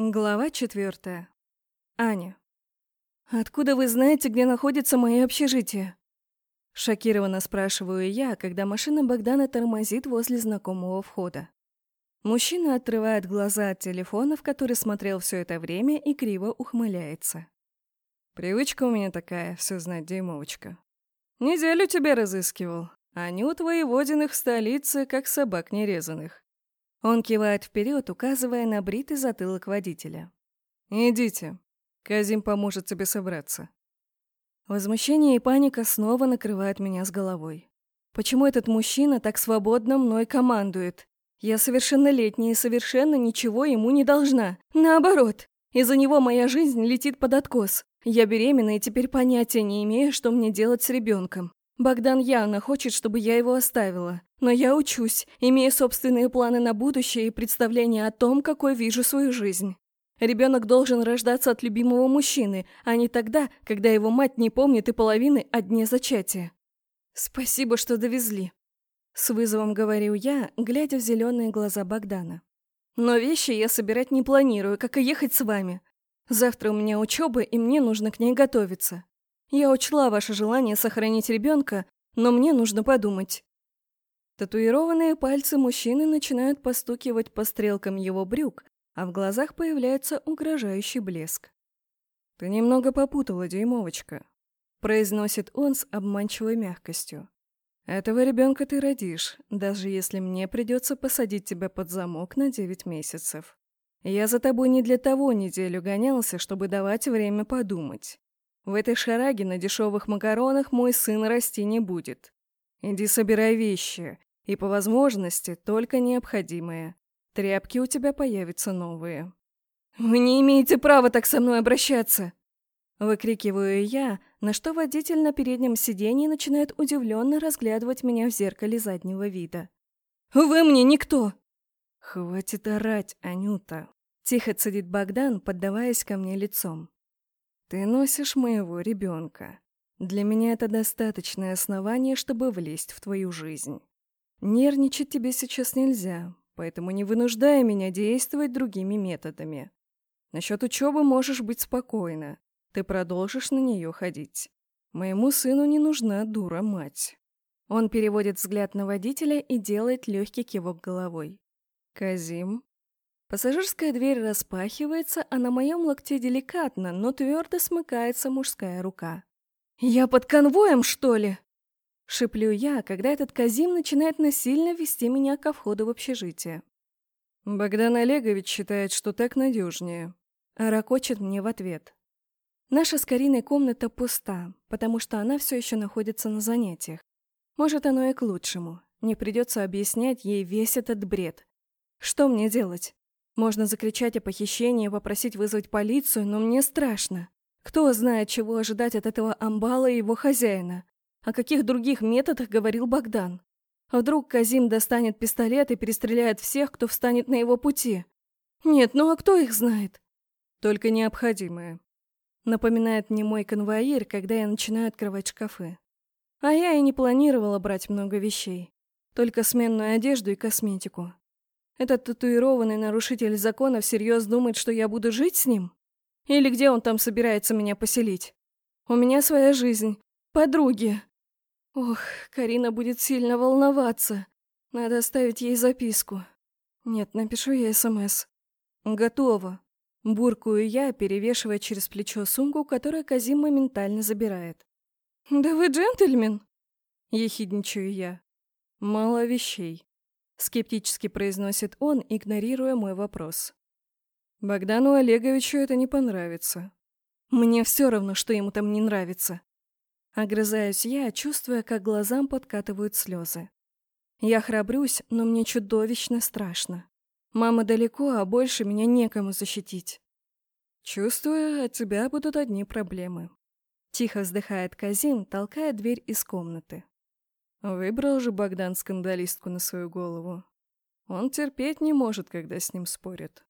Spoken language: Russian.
Глава четвертая. Аня. «Откуда вы знаете, где находится мое общежитие?» Шокированно спрашиваю я, когда машина Богдана тормозит возле знакомого входа. Мужчина отрывает глаза от телефона, в который смотрел все это время, и криво ухмыляется. «Привычка у меня такая, все знать, дюймовочка. Неделю тебя разыскивал, а нют воеводиных в столице, как собак нерезанных. Он кивает вперед, указывая на бритый затылок водителя. «Идите. Казим поможет тебе собраться». Возмущение и паника снова накрывают меня с головой. Почему этот мужчина так свободно мной командует? Я совершеннолетняя и совершенно ничего ему не должна. Наоборот, из-за него моя жизнь летит под откос. Я беременна и теперь понятия не имею, что мне делать с ребенком. Богдан явно хочет, чтобы я его оставила. Но я учусь, имея собственные планы на будущее и представление о том, какой вижу свою жизнь. Ребенок должен рождаться от любимого мужчины, а не тогда, когда его мать не помнит и половины о дне зачатия. Спасибо, что довезли. С вызовом говорю я, глядя в зеленые глаза Богдана. Но вещи я собирать не планирую, как и ехать с вами. Завтра у меня учеба, и мне нужно к ней готовиться. Я учла ваше желание сохранить ребенка, но мне нужно подумать. Татуированные пальцы мужчины начинают постукивать по стрелкам его брюк, а в глазах появляется угрожающий блеск. «Ты немного попутала, дюймовочка», — произносит он с обманчивой мягкостью. «Этого ребенка ты родишь, даже если мне придется посадить тебя под замок на девять месяцев. Я за тобой не для того неделю гонялся, чтобы давать время подумать. В этой шараге на дешевых макаронах мой сын расти не будет. Иди собирай вещи, и по возможности только необходимые. Тряпки у тебя появятся новые. «Вы не имеете права так со мной обращаться!» Выкрикиваю я, на что водитель на переднем сиденье начинает удивленно разглядывать меня в зеркале заднего вида. «Вы мне никто!» «Хватит орать, Анюта!» Тихо цедит Богдан, поддаваясь ко мне лицом. «Ты носишь моего ребенка. Для меня это достаточное основание, чтобы влезть в твою жизнь. Нервничать тебе сейчас нельзя, поэтому не вынуждай меня действовать другими методами. Насчет учебы можешь быть спокойна. Ты продолжишь на нее ходить. Моему сыну не нужна дура-мать. Он переводит взгляд на водителя и делает легкий кивок головой. Казим. Пассажирская дверь распахивается, а на моем локте деликатно, но твердо смыкается мужская рука. «Я под конвоем, что ли?» Шиплю я, когда этот Казим начинает насильно вести меня ко входу в общежитие. Богдан Олегович считает, что так надежнее. Ракочет мне в ответ. Наша с Кариной комната пуста, потому что она все еще находится на занятиях. Может, оно и к лучшему. Не придется объяснять ей весь этот бред. Что мне делать? Можно закричать о похищении попросить вызвать полицию, но мне страшно. Кто знает, чего ожидать от этого амбала и его хозяина? О каких других методах говорил Богдан? А вдруг Казим достанет пистолет и перестреляет всех, кто встанет на его пути? Нет, ну а кто их знает? Только необходимое. Напоминает мне мой конвоир, когда я начинаю открывать шкафы. А я и не планировала брать много вещей. Только сменную одежду и косметику. Этот татуированный нарушитель закона всерьез думает, что я буду жить с ним? Или где он там собирается меня поселить? У меня своя жизнь. Подруги. Ох, Карина будет сильно волноваться. Надо оставить ей записку. Нет, напишу ей СМС. Готово. Буркую я, перевешивая через плечо сумку, которую Казим моментально забирает. «Да вы джентльмен!» Ехидничаю я. «Мало вещей», — скептически произносит он, игнорируя мой вопрос. Богдану Олеговичу это не понравится. Мне все равно, что ему там не нравится. Огрызаюсь я, чувствуя, как глазам подкатывают слезы. Я храбрюсь, но мне чудовищно страшно. Мама далеко, а больше меня некому защитить. Чувствую, от тебя будут одни проблемы. Тихо вздыхает Казим, толкая дверь из комнаты. Выбрал же Богдан скандалистку на свою голову. Он терпеть не может, когда с ним спорят.